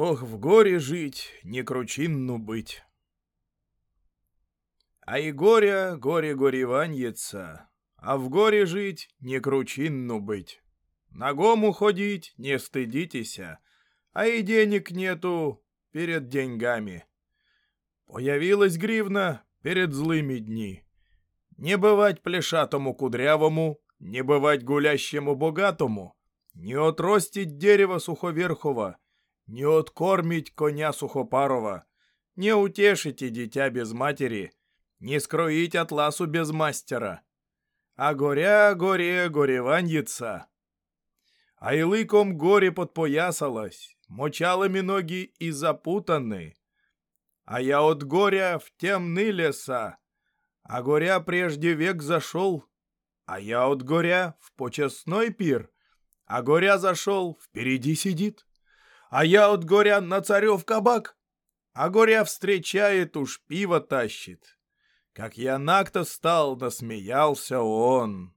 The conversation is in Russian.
Ох, в горе жить, не кручинну быть. А и горя, горе гореваньется, а в горе жить, не кручинну быть. Ногому ходить, не стыдитеся, а и денег нету перед деньгами. Появилась гривна перед злыми дни. Не бывать плешатому кудрявому, не бывать гулящему богатому, не отростить дерева суховерхова, не откормить коня сухопарова, не утешите дитя без матери, не скроить атласу без мастера. А горя горе. А и лыком горе подпоясалась, мочалами ноги и запутаны. А я от горя в темны леса, а горя прежде век зашел, а я от горя в почесной пир, а горя зашел, впереди сидит, а я от горя на царев кабак, а горя встречает, уж пиво тащит. Как я накто стал, насмеялся он.